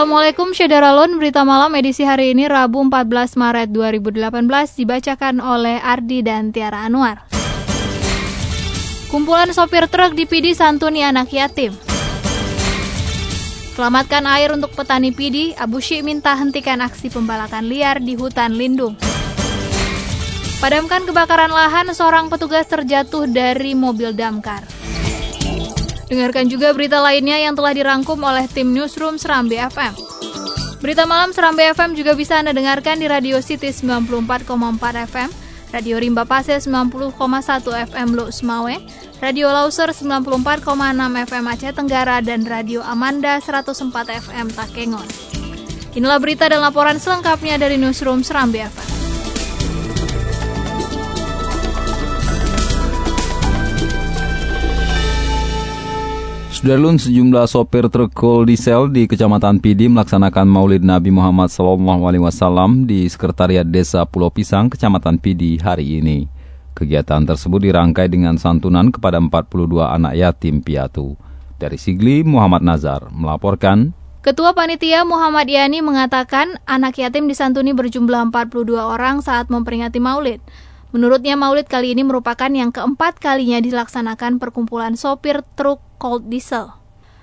Assalamualaikum Syederalun, berita malam edisi hari ini Rabu 14 Maret 2018 dibacakan oleh Ardi dan Tiara Anwar. Kumpulan sopir truk di Pidi santuni anak yatim. Selamatkan air untuk petani Pidi, Abu Syik minta hentikan aksi pembalakan liar di hutan lindung. Padamkan kebakaran lahan, seorang petugas terjatuh dari mobil damkar. Dengarkan juga berita lainnya yang telah dirangkum oleh tim Newsroom Serambi FM. Berita malam Serambi FM juga bisa Anda dengarkan di Radio City 94,4 FM, Radio Rimba Pase 90,1 FM Luk Semawe, Radio Lauser 94,6 FM Aceh Tenggara, dan Radio Amanda 104 FM Takengon. Inilah berita dan laporan selengkapnya dari Newsroom Serambi FM. Sudarlun sejumlah sopir truk coal diesel di Kecamatan Pidi melaksanakan Maulid Nabi Muhammad SAW di Sekretariat Desa Pulau Pisang, Kecamatan Pidi hari ini. Kegiatan tersebut dirangkai dengan santunan kepada 42 anak yatim piatu. Dari Sigli, Muhammad Nazar melaporkan Ketua Panitia Muhammad Yani mengatakan anak yatim disantuni berjumlah 42 orang saat memperingati Maulid. Menurutnya Maulid kali ini merupakan yang keempat kalinya dilaksanakan perkumpulan sopir truk cold diesel.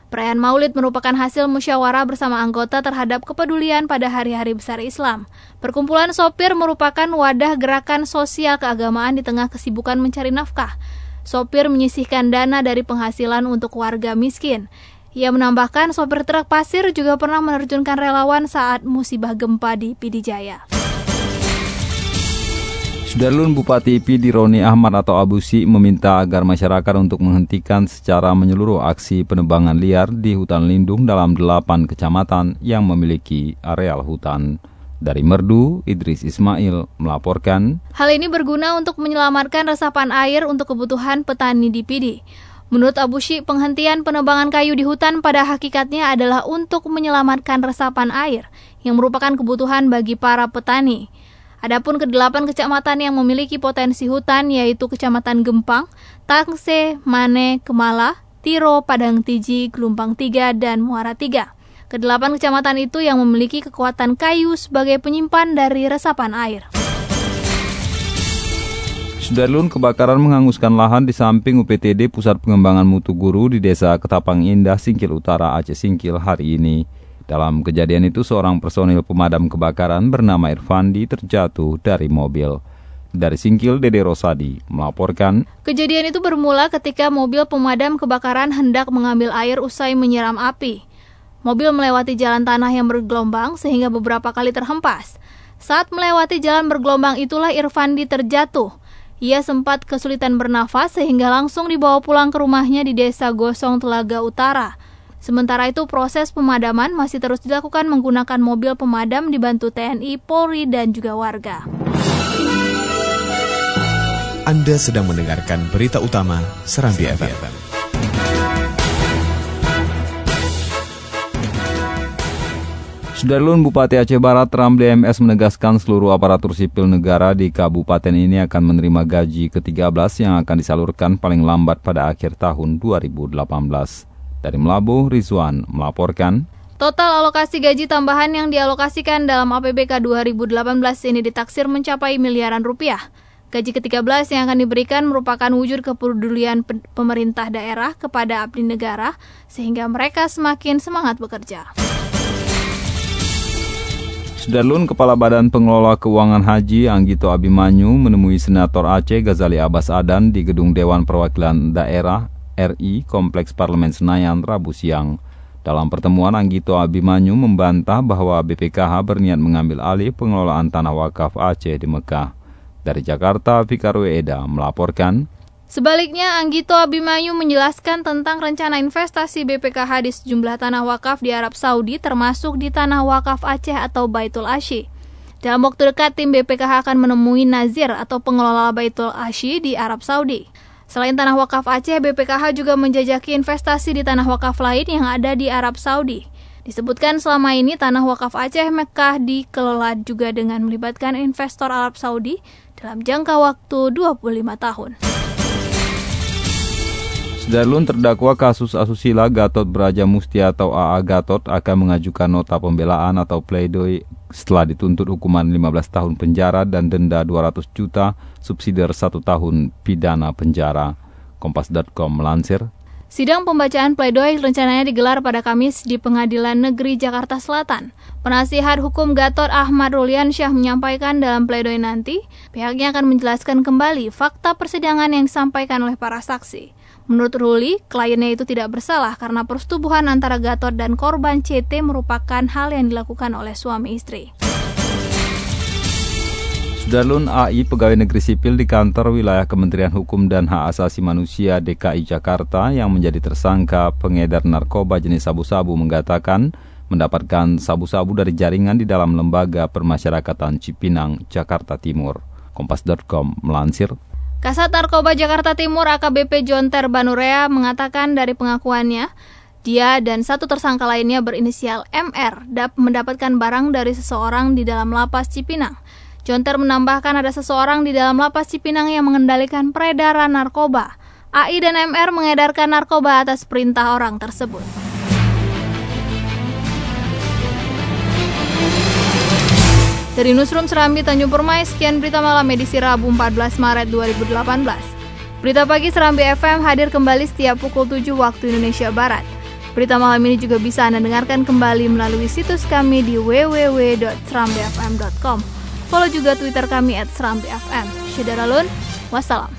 Perayaan Maulid merupakan hasil musyawarah bersama anggota terhadap kepedulian pada hari-hari besar Islam. Perkumpulan sopir merupakan wadah gerakan sosial keagamaan di tengah kesibukan mencari nafkah. Sopir menyisihkan dana dari penghasilan untuk warga miskin. Ia menambahkan sopir truk pasir juga pernah menerjunkan relawan saat musibah gempa di Pidijaya. Sudarlun Bupati Pidi Roni Ahmad atau Abu Si meminta agar masyarakat untuk menghentikan secara menyeluruh aksi penebangan liar di hutan lindung dalam delapan kecamatan yang memiliki areal hutan. Dari Merdu, Idris Ismail melaporkan, Hal ini berguna untuk menyelamatkan resapan air untuk kebutuhan petani di Pidi. Menurut Abu Shi, penghentian penebangan kayu di hutan pada hakikatnya adalah untuk menyelamatkan resapan air yang merupakan kebutuhan bagi para petani. Adapun kedelapan kecamatan yang memiliki potensi hutan yaitu Kecamatan Gempang, Tangse, Mane, Kemala, Tiro, Padang Tiji, Gelumpang 3, dan Muara 3. Kedelapan kecamatan itu yang memiliki kekuatan kayu sebagai penyimpan dari resapan air. Sudarlun kebakaran menghanguskan lahan di samping UPTD Pusat Pengembangan Mutu Guru di Desa Ketapang Indah, Singkil Utara, Aceh Singkil hari ini. Dalam kejadian itu seorang personil pemadam kebakaran bernama Irfandi terjatuh dari mobil. Dari Singkil, Dede Rosadi melaporkan, Kejadian itu bermula ketika mobil pemadam kebakaran hendak mengambil air usai menyiram api. Mobil melewati jalan tanah yang bergelombang sehingga beberapa kali terhempas. Saat melewati jalan bergelombang itulah Irfandi terjatuh. Ia sempat kesulitan bernafas sehingga langsung dibawa pulang ke rumahnya di desa Gosong Telaga Utara. Sementara itu proses pemadaman masih terus dilakukan menggunakan mobil pemadam dibantu TNI, Polri, dan juga warga. Anda sedang mendengarkan berita utama Serambi FM. Sudarlun Bupati Aceh Barat Ramli MS menegaskan seluruh aparatur sipil negara di kabupaten ini akan menerima gaji ke-13 yang akan disalurkan paling lambat pada akhir tahun 2018. Dari Melabuh, Rizwan melaporkan, Total alokasi gaji tambahan yang dialokasikan dalam APBK 2018 ini ditaksir mencapai miliaran rupiah. Gaji ke-13 yang akan diberikan merupakan wujud kepedulian pe- pemerintah daerah kepada abdi negara sehingga mereka semakin semangat bekerja. Sudarlun Kepala Badan Pengelola Keuangan Haji Anggito Abimanyu menemui Senator Aceh Ghazali Abbas Adan di Gedung Dewan Perwakilan Daerah RI Kompleks Parlemen Senayan Rabu siang. Dalam pertemuan Anggito Abimanyu membantah bahwa BPKH berniat mengambil alih pengelolaan tanah wakaf Aceh di Mekah. Dari Jakarta, Fikar Eda melaporkan, Sebaliknya, Anggito Abimanyu menjelaskan tentang rencana investasi BPKH di sejumlah tanah wakaf di Arab Saudi termasuk di tanah wakaf Aceh atau Baitul Ashi. Dalam waktu dekat, tim BPKH akan menemui Nazir atau pengelola Baitul Ashi di Arab Saudi. Selain tanah wakaf Aceh, BPKH juga menjajaki investasi di tanah wakaf lain yang ada di Arab Saudi. Disebutkan selama ini tanah wakaf Aceh Mekah dikelola juga dengan melibatkan investor Arab Saudi dalam jangka waktu 25 tahun. Sudarlun terdakwa kasus asusila Gatot Braja Musti atau AA Gatot akan mengajukan nota pembelaan atau pledoi setelah dituntut hukuman 15 tahun penjara dan denda 200 juta subsidi 1 tahun pidana penjara. Kompas.com melansir, Sidang pembacaan pledoi rencananya digelar pada Kamis di Pengadilan Negeri Jakarta Selatan. Penasihat hukum Gatot Ahmad Ruliansyah menyampaikan dalam pledoi nanti, pihaknya akan menjelaskan kembali fakta persidangan yang disampaikan oleh para saksi. Menurut Ruli, kliennya itu tidak bersalah karena persetubuhan antara Gatot dan korban CT merupakan hal yang dilakukan oleh suami istri. Sudarlun AI pegawai negeri sipil di kantor wilayah Kementerian Hukum dan Hak Asasi Manusia DKI Jakarta yang menjadi tersangka pengedar narkoba jenis sabu-sabu mengatakan mendapatkan sabu-sabu dari jaringan di dalam lembaga permasyarakatan Cipinang, Jakarta Timur. Kompas.com melansir, Kasat Narkoba Jakarta Timur AKBP Jonter Banurea mengatakan dari pengakuannya, dia dan satu tersangka lainnya berinisial MR dapat mendapatkan barang dari seseorang di dalam lapas Cipinang. Jonter menambahkan ada seseorang di dalam lapas Cipinang yang mengendalikan peredaran narkoba. AI dan MR mengedarkan narkoba atas perintah orang tersebut. Dari Newsroom Serambi Tanjung Permai, sekian berita malam edisi Rabu 14 Maret 2018. Berita pagi Serambi FM hadir kembali setiap pukul 7 waktu Indonesia Barat. Berita malam ini juga bisa Anda dengarkan kembali melalui situs kami di www.serambifm.com. Follow juga Twitter kami at serambifm. Syedaralun, wassalam.